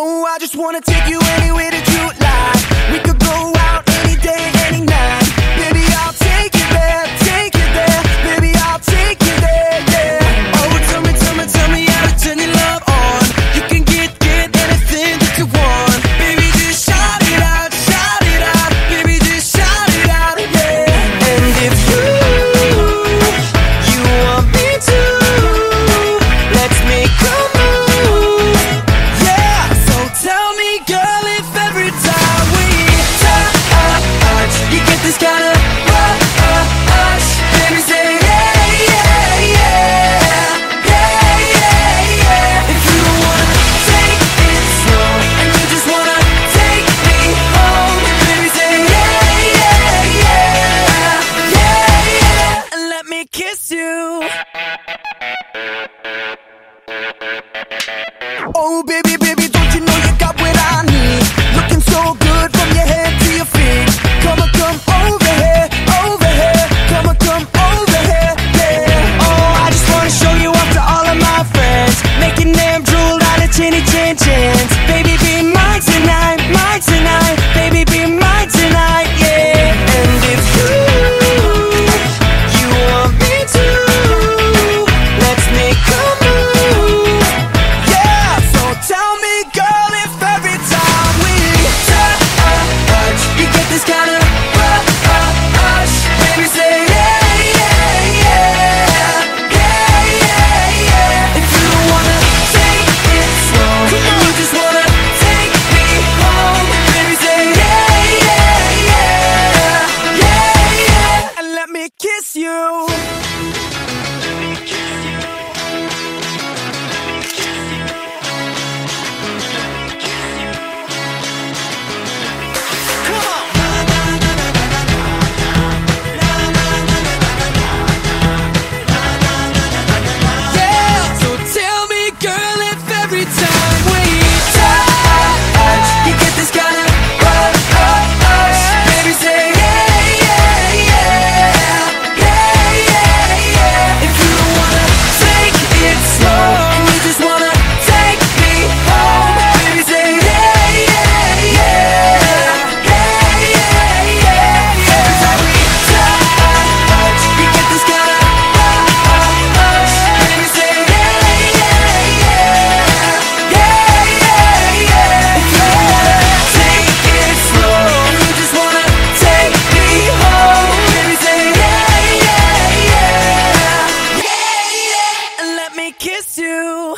Oh, I just wanna take you anywhere that you like. We could go Oh, baby. you. kiss you.